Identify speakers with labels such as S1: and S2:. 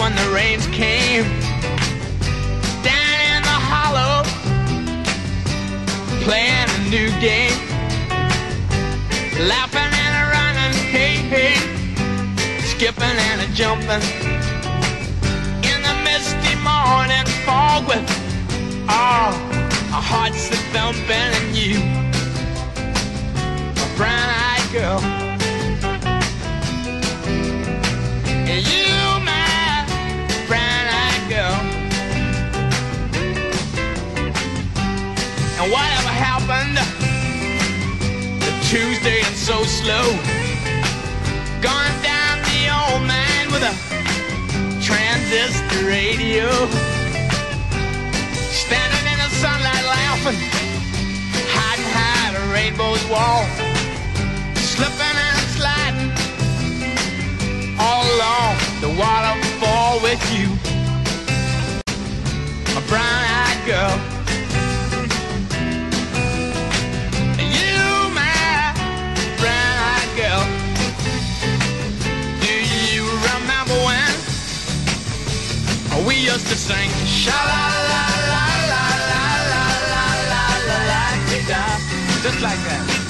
S1: when the rains came. Down in the hollow, playing a new game. Laughing and a running, hey, hey. Skipping and a jumping. In the misty morning fog with, oh, our hearts are thumping and you, a brown-eyed girl. And whatever happened to Tuesday and so slow? Gone down the old man with a transistor radio. Standing in the sunlight laughing, hiding high the rainbow's wall. Slipping and sliding all along the waterfall with you. A brown-eyed girl. We used to sing sha la la la la la la la la la la just like that.